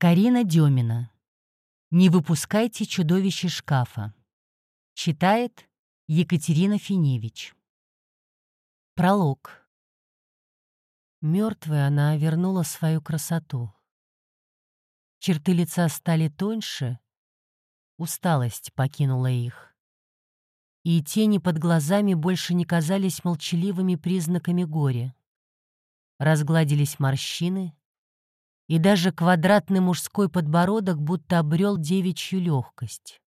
Карина Демина. «Не выпускайте чудовище шкафа». Читает Екатерина Финевич. Пролог. Мертвая она вернула свою красоту. Черты лица стали тоньше, усталость покинула их. И тени под глазами больше не казались молчаливыми признаками горя. Разгладились морщины, и даже квадратный мужской подбородок будто обрел девичью легкость.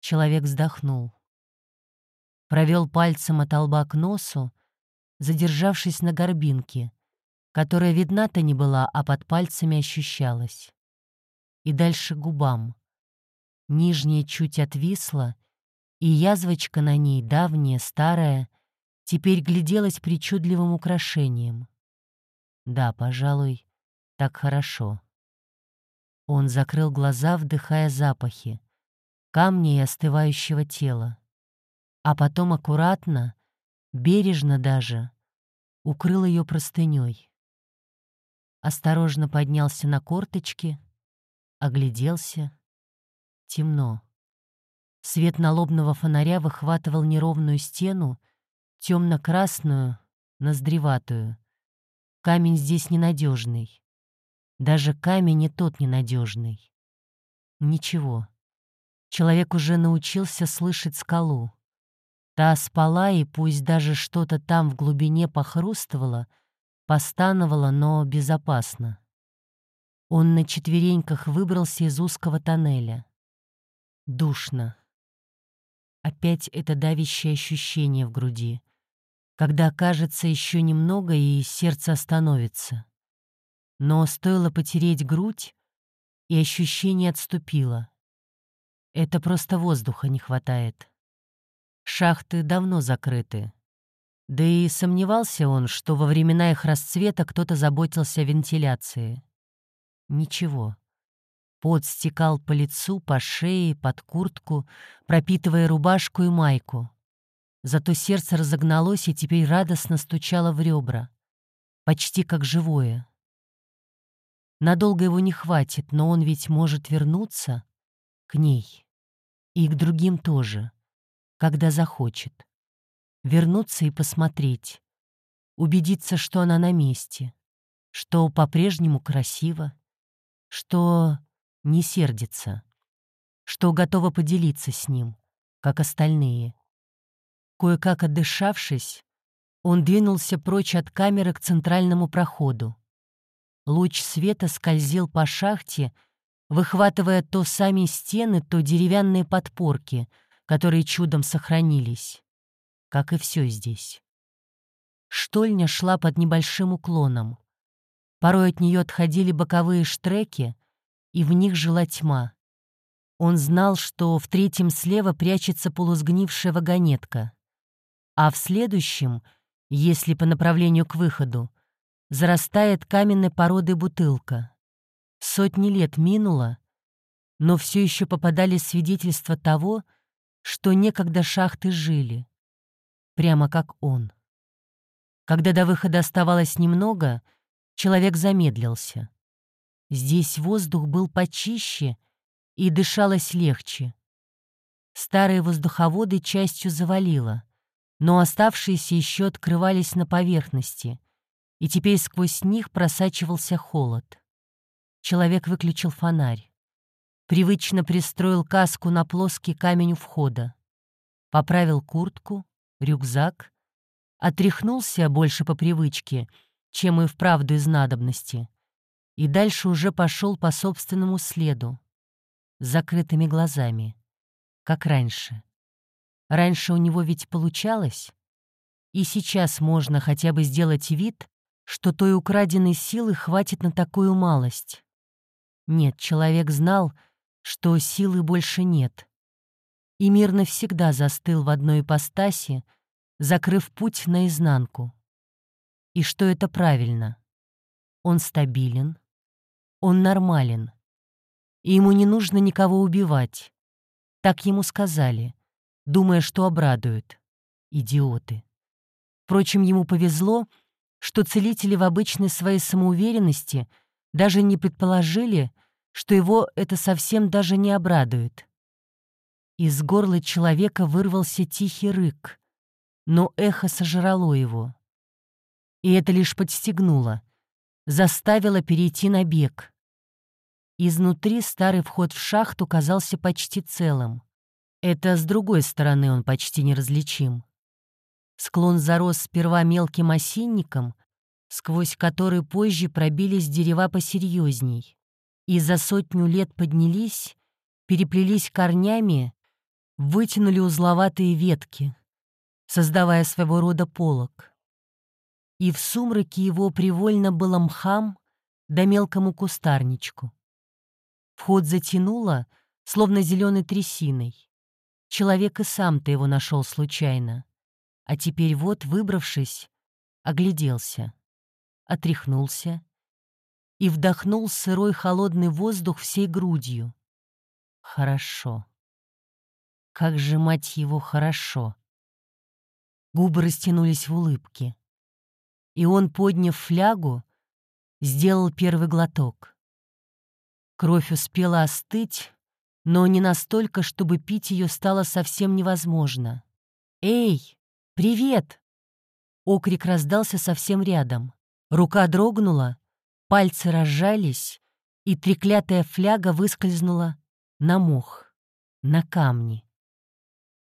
Человек вздохнул. Провел пальцем от лба к носу, задержавшись на горбинке, которая видна-то не была, а под пальцами ощущалась. И дальше губам. Нижняя чуть отвисла, и язвочка на ней, давняя, старая, теперь гляделась причудливым украшением. Да, пожалуй, так хорошо. Он закрыл глаза, вдыхая запахи, камни и остывающего тела. А потом аккуратно, бережно даже, укрыл ее простыней. Осторожно поднялся на корточки, огляделся. Темно. Свет налобного фонаря выхватывал неровную стену, темно-красную, ноздреватую. Камень здесь ненадежный. Даже камень и тот ненадежный. Ничего. Человек уже научился слышать скалу. Та спала, и пусть даже что-то там в глубине похрустывало, постановало, но безопасно. Он на четвереньках выбрался из узкого тоннеля. Душно. Опять это давящее ощущение в груди, когда кажется еще немного, и сердце остановится. Но стоило потереть грудь, и ощущение отступило. Это просто воздуха не хватает. Шахты давно закрыты. Да и сомневался он, что во времена их расцвета кто-то заботился о вентиляции. Ничего. Пот стекал по лицу, по шее, под куртку, пропитывая рубашку и майку. Зато сердце разогналось и теперь радостно стучало в ребра. Почти как живое. Надолго его не хватит, но он ведь может вернуться к ней. И к другим тоже, когда захочет. Вернуться и посмотреть. Убедиться, что она на месте. Что по-прежнему красиво. Что не сердится. Что готова поделиться с ним, как остальные. Кое-как отдышавшись, он двинулся прочь от камеры к центральному проходу. Луч света скользил по шахте, выхватывая то сами стены, то деревянные подпорки, которые чудом сохранились. Как и все здесь. Штольня шла под небольшим уклоном. Порой от нее отходили боковые штреки, и в них жила тьма. Он знал, что в третьем слева прячется полусгнившая вагонетка, а в следующем, если по направлению к выходу, зарастает каменной породой бутылка. Сотни лет минуло, но все еще попадались свидетельства того, что некогда шахты жили, прямо как он. Когда до выхода оставалось немного, человек замедлился. Здесь воздух был почище и дышалось легче. Старые воздуховоды частью завалило, но оставшиеся еще открывались на поверхности — и теперь сквозь них просачивался холод. Человек выключил фонарь. Привычно пристроил каску на плоский камень у входа. Поправил куртку, рюкзак. Отряхнулся больше по привычке, чем и вправду из надобности. И дальше уже пошел по собственному следу. С закрытыми глазами. Как раньше. Раньше у него ведь получалось. И сейчас можно хотя бы сделать вид, что той украденной силы хватит на такую малость. Нет, человек знал, что силы больше нет. И мир навсегда застыл в одной ипостаси, закрыв путь наизнанку. И что это правильно. Он стабилен, он нормален, и ему не нужно никого убивать. Так ему сказали, думая, что обрадуют. Идиоты. Впрочем, ему повезло — что целители в обычной своей самоуверенности даже не предположили, что его это совсем даже не обрадует. Из горла человека вырвался тихий рык, но эхо сожрало его. И это лишь подстегнуло, заставило перейти на бег. Изнутри старый вход в шахту казался почти целым. Это с другой стороны он почти неразличим. Склон зарос сперва мелким осинником, сквозь который позже пробились дерева посерьезней, и за сотню лет поднялись, переплелись корнями, вытянули узловатые ветки, создавая своего рода полог. И в сумраке его привольно было мхам да мелкому кустарничку. Вход затянуло, словно зеленой трясиной. Человек и сам-то его нашел случайно. А теперь вот, выбравшись, огляделся, отряхнулся и вдохнул сырой холодный воздух всей грудью. Хорошо. Как же, мать его, хорошо. Губы растянулись в улыбке. И он, подняв флягу, сделал первый глоток. Кровь успела остыть, но не настолько, чтобы пить ее стало совсем невозможно. «Эй, привет!» Окрик раздался совсем рядом. Рука дрогнула, пальцы разжались, и треклятая фляга выскользнула на мох, на камни.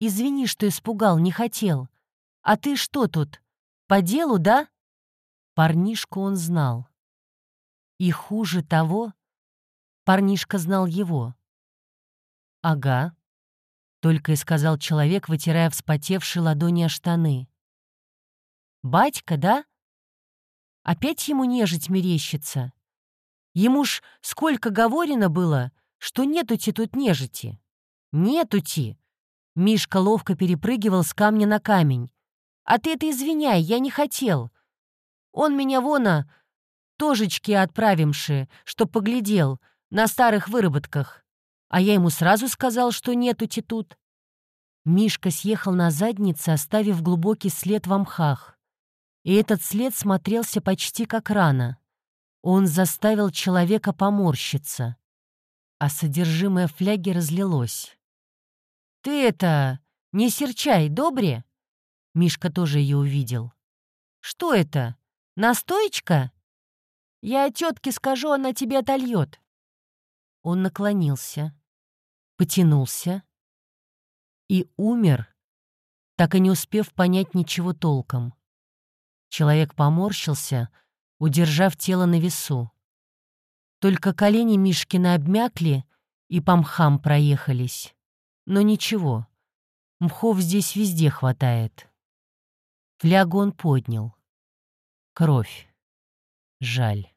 «Извини, что испугал, не хотел. А ты что тут? По делу, да?» Парнишку он знал. И хуже того, парнишка знал его. «Ага», — только и сказал человек, вытирая вспотевшие ладони о штаны. «Батька, да? Опять ему нежить мерещится? Ему ж сколько говорено было, что нетути тут нежити. Нетути!» Мишка ловко перепрыгивал с камня на камень. «А ты это извиняй, я не хотел. Он меня вона тожечки отправимши, чтоб поглядел на старых выработках. А я ему сразу сказал, что нету-те тут. Мишка съехал на заднице, оставив глубокий след в мхах. И этот след смотрелся почти как рана. Он заставил человека поморщиться. А содержимое фляги разлилось. «Ты это... не серчай, добре?» Мишка тоже ее увидел. «Что это? Настоечка?» «Я тетке скажу, она тебе отольет». Он наклонился, потянулся и умер, так и не успев понять ничего толком. Человек поморщился, удержав тело на весу. Только колени Мишкина обмякли и по мхам проехались. Но ничего, мхов здесь везде хватает. Флягу он поднял. Кровь. Жаль.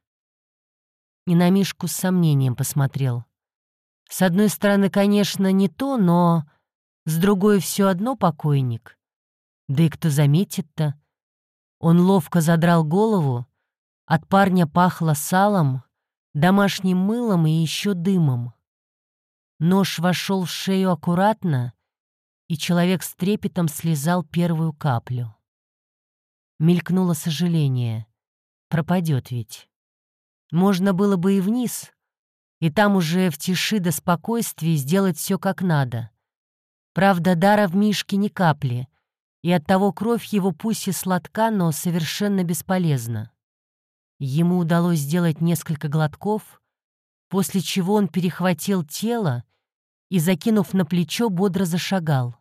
И на Мишку с сомнением посмотрел. С одной стороны, конечно, не то, но с другой все одно покойник. Да и кто заметит-то? Он ловко задрал голову, от парня пахло салом, домашним мылом и еще дымом. Нож вошел в шею аккуратно, и человек с трепетом слезал первую каплю. Мелькнуло сожаление. Пропадет ведь. Можно было бы и вниз, и там уже в тиши до спокойствия сделать все как надо. Правда, дара в Мишке ни капли, и оттого кровь его пусть и сладка, но совершенно бесполезна. Ему удалось сделать несколько глотков, после чего он перехватил тело и, закинув на плечо, бодро зашагал.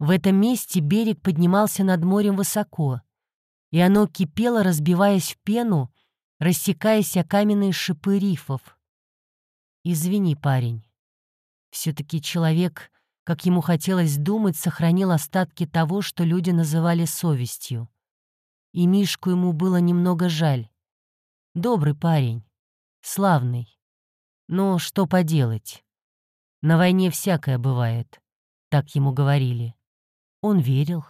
В этом месте берег поднимался над морем высоко, и оно кипело, разбиваясь в пену, рассекаясь о каменные шипы рифов. «Извини, парень. Все-таки человек, как ему хотелось думать, сохранил остатки того, что люди называли совестью. И Мишку ему было немного жаль. Добрый парень, славный. Но что поделать? На войне всякое бывает, так ему говорили. Он верил.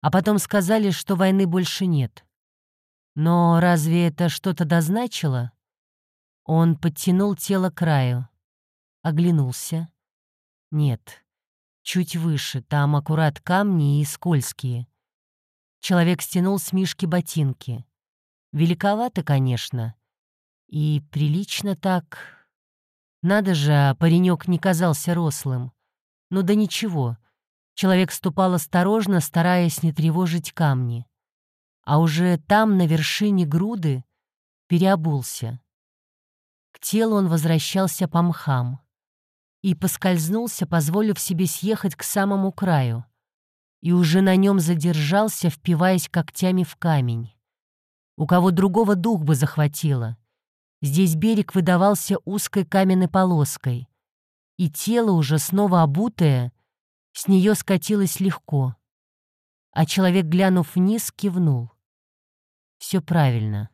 А потом сказали, что войны больше нет. Но разве это что-то дозначило? Он подтянул тело к краю, оглянулся. Нет, чуть выше, там аккурат камни и скользкие. Человек стянул с Мишки ботинки. Великовато, конечно. И прилично так, Надо же, а паренек не казался рослым. Ну да ничего. Человек ступал осторожно, стараясь не тревожить камни. А уже там, на вершине груды, переобулся. К телу он возвращался по мхам и поскользнулся, позволив себе съехать к самому краю, и уже на нем задержался, впиваясь когтями в камень. У кого другого дух бы захватило. Здесь берег выдавался узкой каменной полоской, и тело, уже снова обутое, с нее скатилось легко. А человек, глянув вниз, кивнул. Все правильно.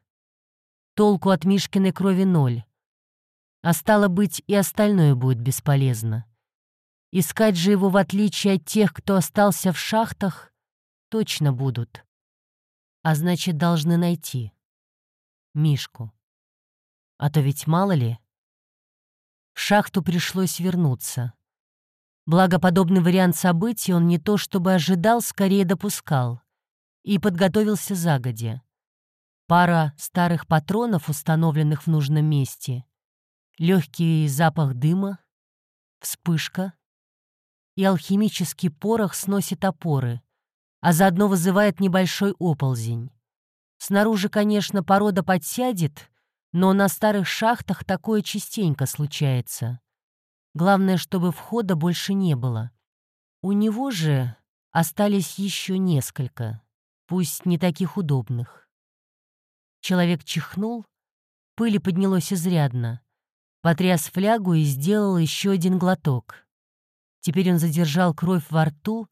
Толку от Мишкиной крови ноль. А стало быть, и остальное будет бесполезно. Искать же его, в отличие от тех, кто остался в шахтах, точно будут. А значит, должны найти. Мишку. А то ведь мало ли. В шахту пришлось вернуться. Благо, подобный вариант событий он не то чтобы ожидал, скорее допускал. И подготовился загодя. Пара старых патронов, установленных в нужном месте, легкий запах дыма, вспышка, и алхимический порох сносит опоры, а заодно вызывает небольшой оползень. Снаружи, конечно, порода подсядет, но на старых шахтах такое частенько случается. Главное, чтобы входа больше не было. У него же остались еще несколько, пусть не таких удобных. Человек чихнул, пыли поднялось изрядно. Потряс флягу и сделал еще один глоток. Теперь он задержал кровь во рту,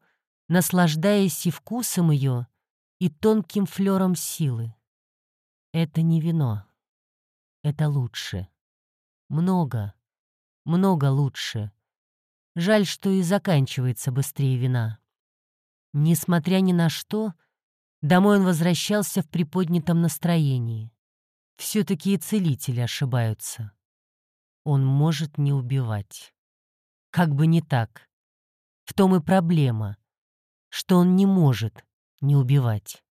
наслаждаясь и вкусом ее, и тонким флером силы. Это не вино. Это лучше. Много, много лучше. Жаль, что и заканчивается быстрее вина. Несмотря ни на что, Домой он возвращался в приподнятом настроении. Все-таки и целители ошибаются. Он может не убивать. Как бы не так. В том и проблема, что он не может не убивать.